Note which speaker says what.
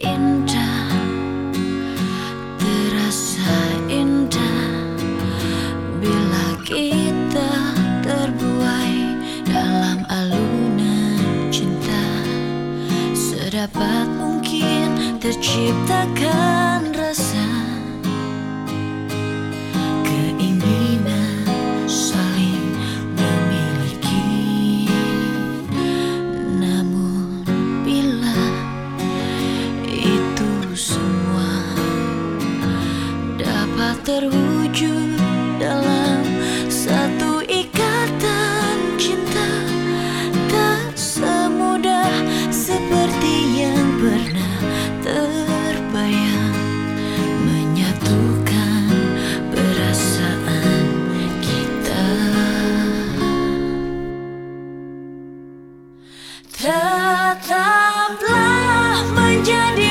Speaker 1: indah Terasa indah. Bila kita terbuai Dalam alunan cinta Sedapat mungkin terciptakan rasa terwujud dalam satu ikatan cinta. Tak semudah seperti yang pernah terbayang. Menyatukan perasaan kita. Tetaplah menjadi